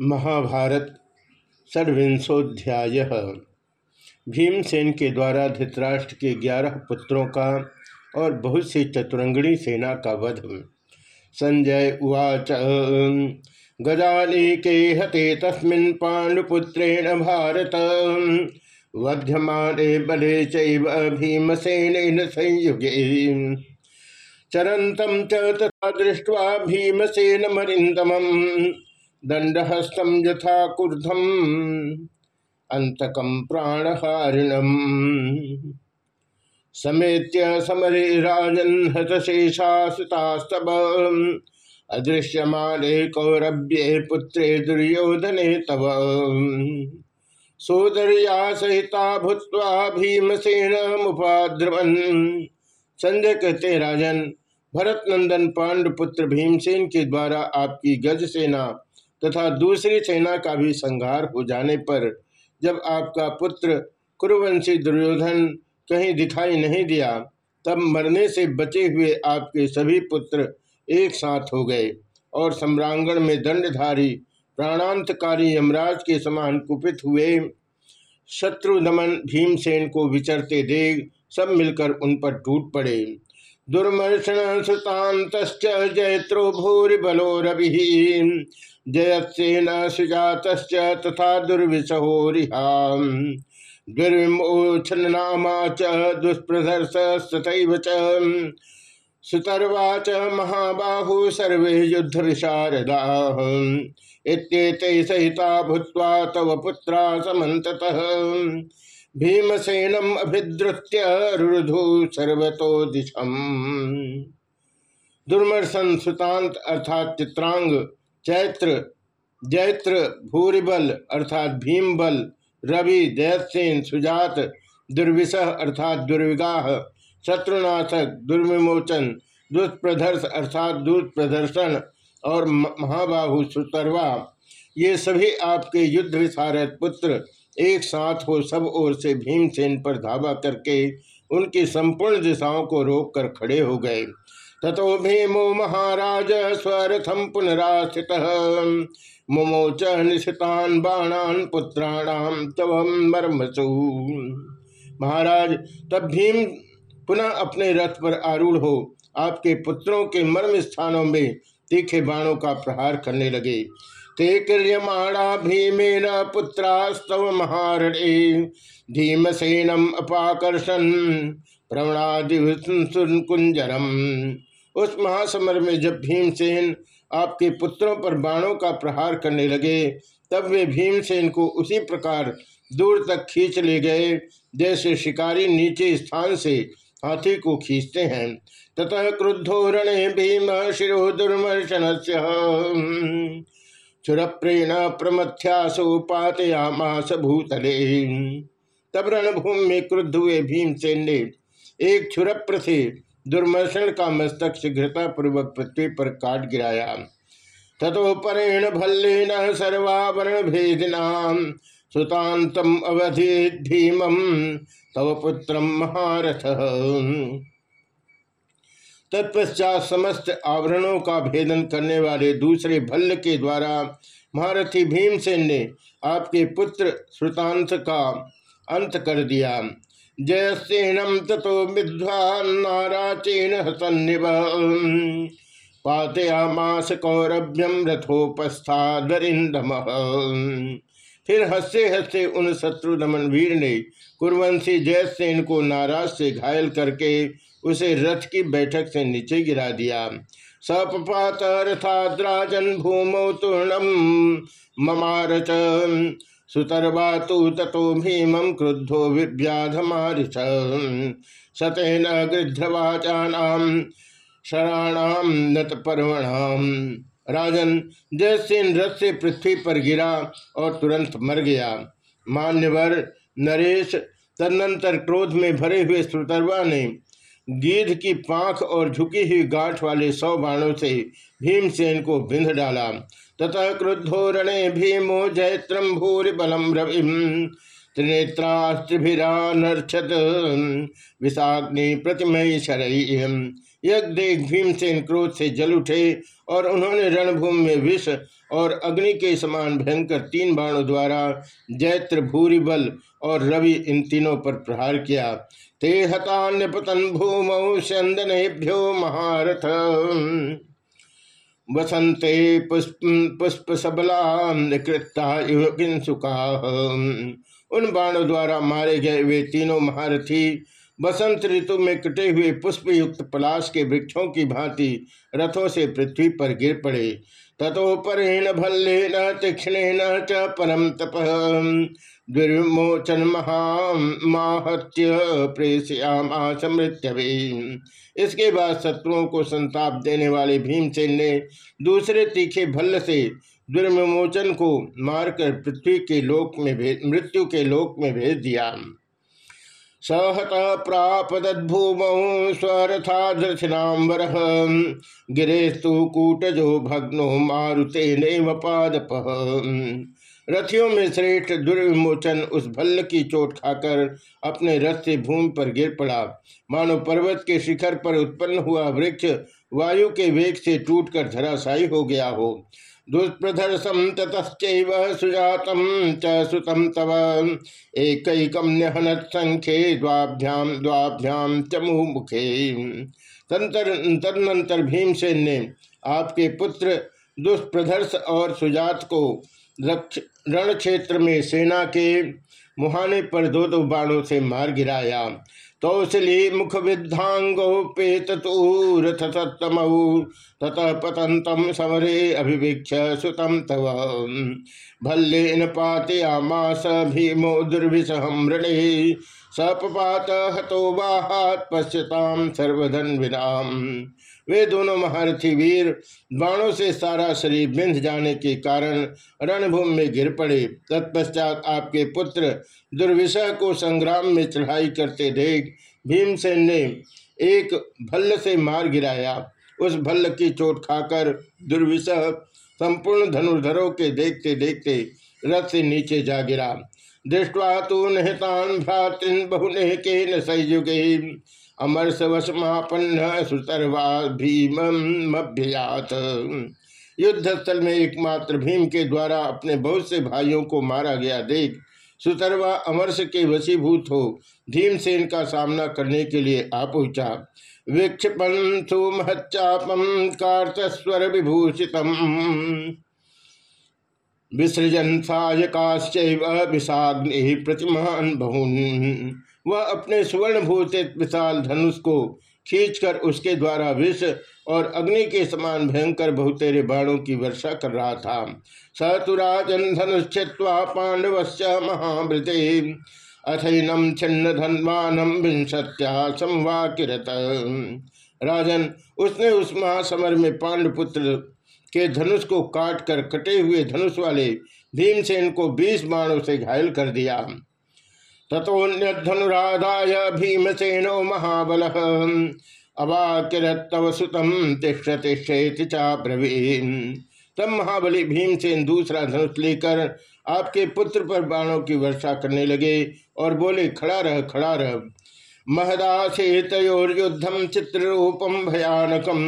महाभारत षड्विंशोध्याय भीमसेन के द्वारा धृतराष्ट्र के ग्यारह पुत्रों का और बहुत सी चतुरंगणी सेना का वध। संजय उवाच, गजाली के हते तस्मिन् पांडुपुत्रेण भारत। वध्यमाने बले चैव संयुगे। चरंतम च तथा दृष्ट्वा भीमसेन मरिंदमम् दंडहस्तम यथा कुर्धम अंतकम प्राणहारिणम। समेत्य समरे राजन हतशेषास्तब अदृश्यमाने कौरव्ये पुत्रे दुर्योधने तव सोदरिया सहिता भूत्वा भीमसेन मुपाद्रवन संजय कहते राजन भरत नंदन पांडुपुत्र भीमसेन के द्वारा आपकी गज सेना तथा दूसरी सेना का भी संहार हो जाने पर जब आपका पुत्र कुरुवंशी दुर्योधन कहीं दिखाई नहीं दिया, तब मरने से बचे हुए आपके सभी पुत्र एक साथ हो गए और सम्रांगण में दंडधारी प्राणांतकारी यमराज के समान कुपित हुए। शत्रु दमन भीमसेन को विचरते देख सब मिलकर उन पर टूट पड़े। दुर्मर्शन सुतांत जयत्रो भूरिबलो रवि जयत्सेन सुजात तथा दुर्विशहोरिहा दुर्विमोचन नामा च दुष्प्रदर्श तथैव च। सुतर्वा महाबाहु सर्वे युद्ध विशारदा इत्येते सहिता भूत्वा तव पुत्रा समन्ततः। भीमसेनम अभिद्रुत्य रुधु सर्वतो दिशम। दुर्मर्शन सुतांत अर्थात चित्रांग, चैत्र, जैत्र, भूरिबल अर्थात भीमबल, रवि जयसेन सुजात दुर्विशह अर्थात दुर्विगाह शत्रुनाशक दुर्विमोचन दुष्प्रदर्श अर्थात दुष्प्रदर्शन और महाबाहु सुतरवा। ये सभी आपके युद्ध विशारद पुत्र एक साथ हो सब ओर से भीमसेन पर धावा करके उनकी संपूर्ण दिशाओं को रोक कर खड़े हो गए। ततो भीमो महाराज स्वरथम पुनरास्थित मुमोच निशितान बाणान पुत्राणाम तव मर्मसु। महाराज, तब भीम पुनः अपने रथ पर आरूढ़ हो आपके पुत्रों के मर्म स्थानों में तीखे बाणों का प्रहार करने लगे। ते क्रियमाणा भीमेन पुत्रास्तव महारणे। धीमसेनम अपाकर्षण प्रवणादि कुंजरम उस महासमर में जब भीमसेन आपके पुत्रों पर बाणों का प्रहार करने लगे, तब वे भीमसेन को उसी प्रकार दूर तक खींच ले गए, जैसे शिकारी नीचे स्थान से हाथी को खींचते हैं। ततः क्रुद्धो रणे भीम, शिरो दुर्मर्शन चुरप्रेण प्रमथ्यासु पातयामास भूतले। तब रणभूमि में क्रुद्ध हुए भीमसेन ने एक छुरप्र से दुर्मर्शन का मस्तक शीघ्रता पूर्वक पृथ्वी पर काट गिराया। तथोपरेण भल्लेन सर्वावरण भेदिना सुतांतम अवधि भीमम तव पुत्र महारथ। तत्पश्चात समस्त आवरणों का भेदन करने वाले दूसरे भल्ल के द्वारा महारथी भीमसेन ने आपके पुत्र श्रुतांत का अंत कर दिया। जयसेनम तथो विद्वान्नाराचेन हसन्निव पातयामास कौरभ्यम रथोपस्थादरिंदम फिर हँसते हँसते उन शत्रु दमन वीर ने कुरवंशी जयसेन को नाराज़ से घायल करके उसे रथ की बैठक से नीचे गिरा दिया। सपात रथाद्राजन भूमौ तूर्णम ममारच सुतर्वा तो ततो भीम क्रुद्धो विव्याधमारिच सतेन गृध्रवाचानाम शराणाम नत पर्वणाम राजन जयसेन रथ से पृथ्वी पर गिरा और तुरंत मर गया। मान्यवर नरेश तदनंतर क्रोध में भरे हुए सुतरवा ने गीध की पाख और झुकी हुई गांठ वाले सौ बाणों से भीमसेन को बिंध डाला। तथा क्रुद्धो रणे भीमो जयत्रम भूरि बलम रवि त्रिनेत्रास्त्रिभिरानर्छत विषाग्नि प्रतिमय शरई यज्ञ देख भीमसेन क्रोध से जल उठे और उन्होंने रणभूमि में विष और अग्नि के समान भयंकर तीन बाणों द्वारा जैत्र भूरिबल और रवि इन तीनों पर प्रहार किया। ते हतान्यपतन भूमौ चंदनेभ्यो महारथ। वसंते पुष्प पुष्प सबला निकृता उन बाणों द्वारा मारे गए वे तीनों महारथी बसंत ऋतु में कटे हुए पुष्प युक्त पलाश के वृक्षों की भांति रथों से पृथ्वी पर गिर पड़े। तथोपरेण भल्लेन तीक्षणेन च परम तप। दुर्मोचन महाहत्य प्रेषयामास मृत्यवे इसके बाद शत्रुओं को संताप देने वाले भीमसेन ने दूसरे तीखे भल्ल से दुर्विमोचन को मारकर पृथ्वी के लोक में भेज मृत्यु के लोक में भेज दिया। सहत प्रापदूमौ स्वरथाधृथिनाम्बर गिरेस्तु कूटजो भग्नो मारुते नैव पादप। रथियों में श्रेष्ठ दुर्विमोचन उस भल्ल की चोट खाकर अपने रथ से भूमि पर गिर पड़ा। मानो पर्वत के शिखर पर उत्पन्न हुआ वृक्ष वायु के वेग से टूटकर धराशायी हो गया हो। सुतम तव। संख्ये द्वाभ्याम द्वाभ्याम मुखे तदनंतर भीमसेन ने आपके पुत्र दुष्प्रदर्श और सुजात को रण क्षेत्र में सेना के मुहाने पर दो दो बाणों से मार गिराया। कौशली मुख विद्धांगोपेतूरथ सत्तमऊ ततः पतंतम समरे अभिवीक्ष सुतम तव। भल्लेन पातयामास भीमो दुर्भिषहम ऋणे सपात हतो वाहात पश्यताम सर्वधन विराम वे दोनों महारथी वीर बाणों से सारा शरीर बिंध जाने के कारण रणभूमि में गिर पड़े। तत्पश्चात आपके पुत्र दुर्विषह को संग्राम में चढ़ाई करते देख भीमसेन ने एक भल्ल से मार गिराया। उस भल्ल की चोट खाकर दुर्विषह संपूर्ण धनुर्धरों के देखते देखते रथ से नीचे जा गिरा। दृष्टवा तो निहतान भ्रातृन बहुने के न संयुगे। अमर सवसमापन्न सुतरवा भीमभ्यात युद्ध स्थल में एकमात्र भीम के द्वारा अपने बहुत से भाइयों को मारा गया देख सुतरवा अमरस के वशीभूत हो भीमसेन का सामना करने के लिए आ पहुँचा। विक्षिपन सुमहच्चापम कार्तस्वर विभूषितम विसृजन सायकाश्चैव विषाग्नि प्रतिमान बहुन। वह अपने सुवर्ण भूषित विशाल धनुष को खींचकर उसके द्वारा विष और अग्नि के समान भयंकर बहुतेरे बाणों की वर्षा कर रहा था। सतुराजन धनुष्वा पांडवस्य महावृते अथैनम छिन्न धनवानम विंशत्या संवाकिरत। राजन, उसने उस महासमर में पांडपुत्र के धनुष को काट कर कटे हुए धनुष वाले भीमसेन को बीस बाणों से घायल कर दिया। तथोन्यधनुराधाय भीमसेनो महाबल। अवाक्यरतव सुतम तिष्ठ तिष्ठेति चाब्रवीन तब महाबली भीमसेन दूसरा धनुष लेकर आपके पुत्र पर बाणों की वर्षा करने लगे और बोले, खड़ा रह खड़ा रह। महदासे तयोर्युद्धम चित्ररूपम भयानकम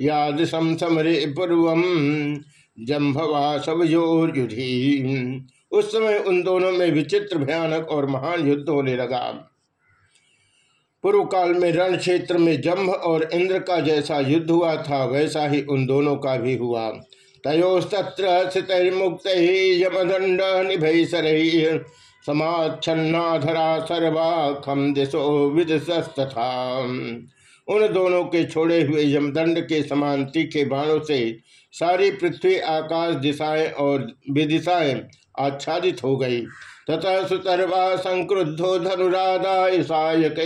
यादृशम समरे पूर्व जम्भवा सब सवयोर्युधि उस समय उन दोनों में विचित्र भयानक और महान युद्ध होने लगा। पूर्व काल में रण क्षेत्र में जम्भ और इंद्र का जैसा युद्ध हुआ था, वैसा ही उन दोनों का भी हुआ। तयोस्तत्र स्थितर्मुक्त यमदंड निभय सरही समाच्छन्नाधरा सर्वा खम दिशो विदस्तथा उन दोनों के छोड़े हुए यमदंड के समान तीखे बाणों से सारी पृथ्वी आकाश दिशाएँ और विदिशाएँ आच्छादित हो गई। तथा सुतर्वा संक्रुद्धो धनुराधा सायक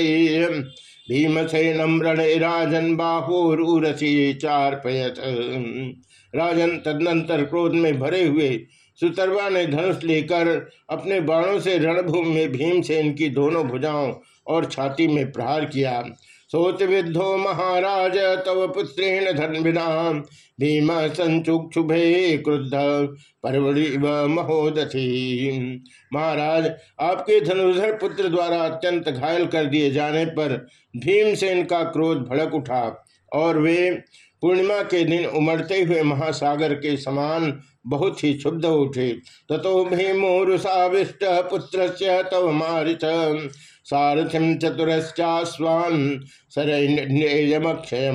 भीमसेनम रण राजन बाहोरूरसी राजन तदनंतर क्रोध में भरे हुए सुतरवा ने धनुष लेकर अपने बाणों से रणभूमि में भीमसेन की दोनों भुजाओं और छाती में प्रहार किया। सोच विद्धो महाराज, तव पुत्रेण धन्विना। भीम संचुक्षुभे क्रुद्ध परवड़ी महोदथी महाराज, आपके धनुर्धर पुत्र द्वारा अत्यंत घायल कर दिए जाने पर भीमसेन का क्रोध भड़क उठा और वे पूर्णिमा के दिन उमड़ते हुए महासागर के समान बहुत ही क्षुब्ध उठे। तथो भीमोरुषाविष्ट पुत्र तव मारिच सारथिम चतुरश्चास्वान सरयमक्षय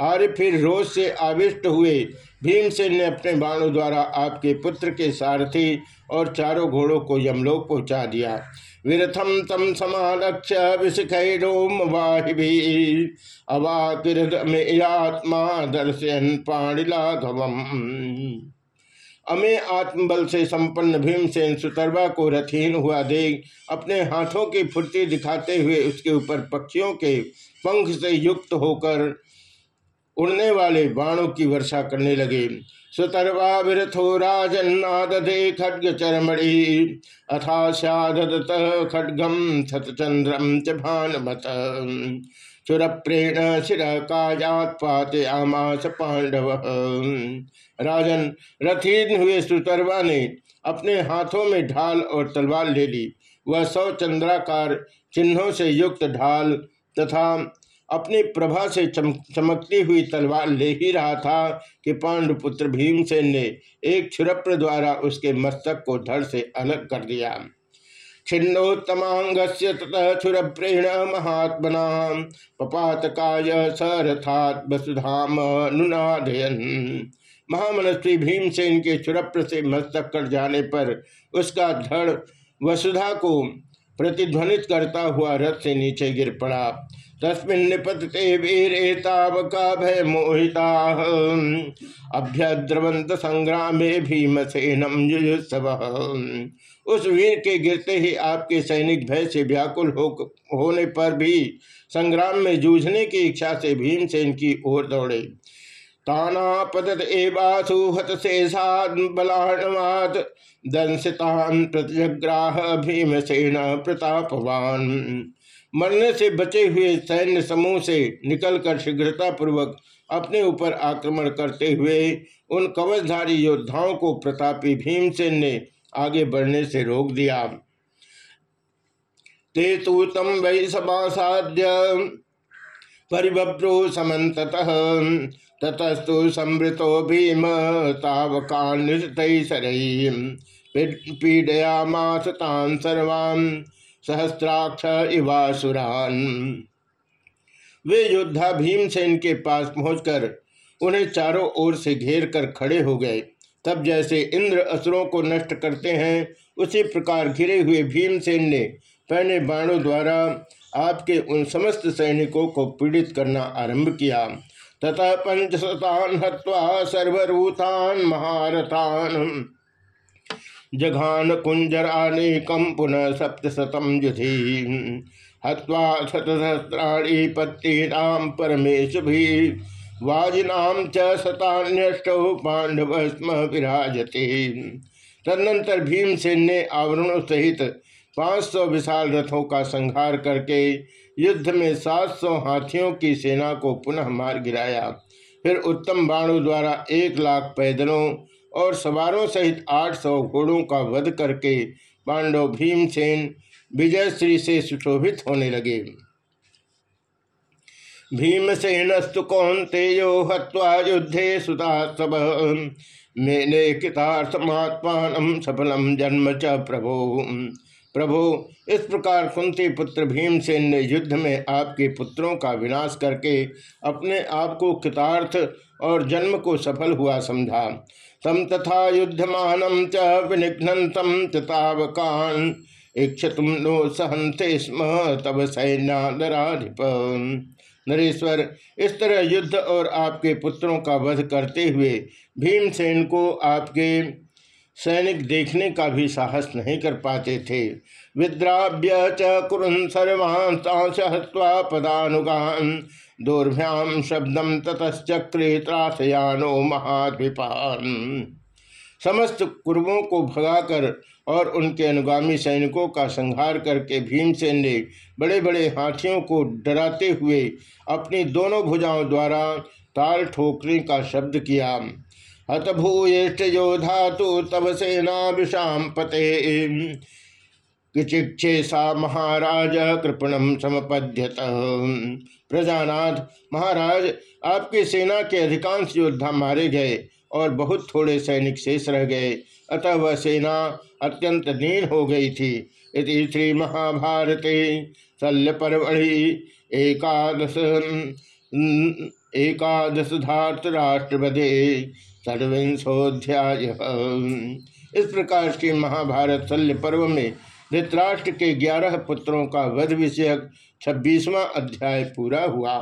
आर्य फिर रोज से आविष्ट हुए भीमसेन ने अपने बाणों द्वारा आपके पुत्र के सारथी और चारों घोड़ों को यमलोक पहुँचा दिया। विरथम तम समालक्ष्य विशिखोम वाहि अवाकिरत्मा दर्शयन पाणिलाघवम। अमे आत्मबल से संपन्न भीमसेन सुतरवा को रथहीन हुआ देख अपने हाथों की फुर्ती दिखाते हुए उसके ऊपर पक्षियों के पंख से युक्त होकर उड़ने वाले बाणों की वर्षा करने लगे। सुतरवा विरथो राजन्नादे खड्ग चरमणि अथा सदत खड्गम छतचंद्रम च भानुमत। चुरप्रेण शिर कायात पाते आमास पांडव। राजन रथीन हुए सुतरवा ने अपने हाथों में ढाल और तलवार ले ली। वह सौ चंद्राकार चिन्हों से युक्त ढाल तथा अपनी प्रभा से चम, चमकती हुई तलवार ले ही रहा था कि पांडुपुत्र भीमसेन ने एक छुरप्र द्वारा उसके मस्तक को धड़ से अलग कर दिया। छिन्नोत्तमांग से ततः छुरप्रेण महात्मना पपातकाय सरथात वसुधाम नुनादयन। महामनस्वी भीम से इनके छुरप्र से मस्तक कर जाने पर उसका धड़ वसुधा को प्रतिध्वनित करता हुआ रथ से नीचे गिर पड़ा। तस्मिन् निपतते वीरे तावका भय मोहिता। अभ्यद्रवंत संग्राम भीमसेनम युजुत्सव उस वीर के गिरते ही आपके सैनिक भय से व्याकुल हो होने पर भी संग्राम में जूझने की इच्छा से भीमसेन की ओर दौड़े। भीमसेन प्रतापवान। मरने से बचे हुए सैन्य समूह से निकलकर शीघ्रता पूर्वक अपने ऊपर आक्रमण करते हुए, उन कवचधारी योद्धाओं को प्रतापी भीमसेन ने आगे बढ़ने से रोक दिया। ते तो तम वै समासाद्य परिभ्रो ततस्तु समृतो भीम, तावकान पीडयामास तान सर्वान् सहस्त्राक्ष इवासुरान। वे योद्धा भीमसेन के पास पहुंचकर उन्हें चारों ओर से घेर कर खड़े हो गए। तब जैसे इंद्र असुरों को नष्ट करते हैं, उसी प्रकार घिरे हुए भीमसेन ने पहने बाणों द्वारा आपके उन समस्त सैनिकों को पीड़ित करना आरंभ किया। तथा पंचशतान हत्वा सर्वरूतान महारथान। जघान कुंजरानेकम पुनः सप्तशतम युधि हवा शतसहस्राणी पत्तीनाम परमेश भी वाजिनाम च शतान्यष्टौ पांडव स्म विराजते। तदनंतर भीमसेन ने आवरणों सहित पाँच सौ विशाल रथों का संहार करके युद्ध में सात सौ हाथियों की सेना को पुनः मार गिराया। फिर उत्तम बाणों द्वारा एक लाख पैदलों और सवारों सहित आठ सौ घोड़ों का वध करके पांडव भीमसेन विजयश्री से सुशोभित होने लगे। भीमसेनस्तु कौंतेयो हत्वा युद्धे सुता सब। मेने कृतार्थमात्मान सफलम जन्म च प्रभो। प्रभु, इस प्रकार कुंती पुत्र भीमसेन ने युद्ध में आपके पुत्रों का विनाश करके अपने आप को कृतार्थ और जन्म को सफल हुआ समझा। तम तथा युद्धमान च विनिघ्नतम चावकान इक्षतुम नो सहंते स्म तब सैन्याधिप नरेश्वर, इस तरह युद्ध और आपके पुत्रों का वध करते हुए भीमसेन को आपके सैनिक देखने का भी साहस नहीं कर पाते थे। विद्राव्य च कुरन पदानुगान। दूरभ्याम शब्दम ततश्चक्रे त्रासयानो महाद्विपान। समस्त कुर्बों को भगाकर और उनके अनुगामी सैनिकों का संहार करके भीमसेन ने बड़े बड़े हाथियों को डराते हुए अपनी दोनों भुजाओं द्वारा ताल ठोकने का शब्द किया। हतभूयिष्ठ योधा तो तब सेना विषाम पते। किचिक्षे सा महाराज कृपणम समपद्यत। प्रजानाथ, महाराज, आपकी सेना के अधिकांश योद्धा मारे गए और बहुत थोड़े सैनिक शेष रह गए। अतः वह सेना अत्यंत दीन हो गई थी। इति श्री महाभारते शल्य परमढ़ि एकादश एकादश धार्त राष्ट्रपदे षडविंशोध्याय इस प्रकार के महाभारत शल्य पर्व में धृतराष्ट्र के ग्यारह पुत्रों का वध विषयक छब्बीसवां अध्याय पूरा हुआ।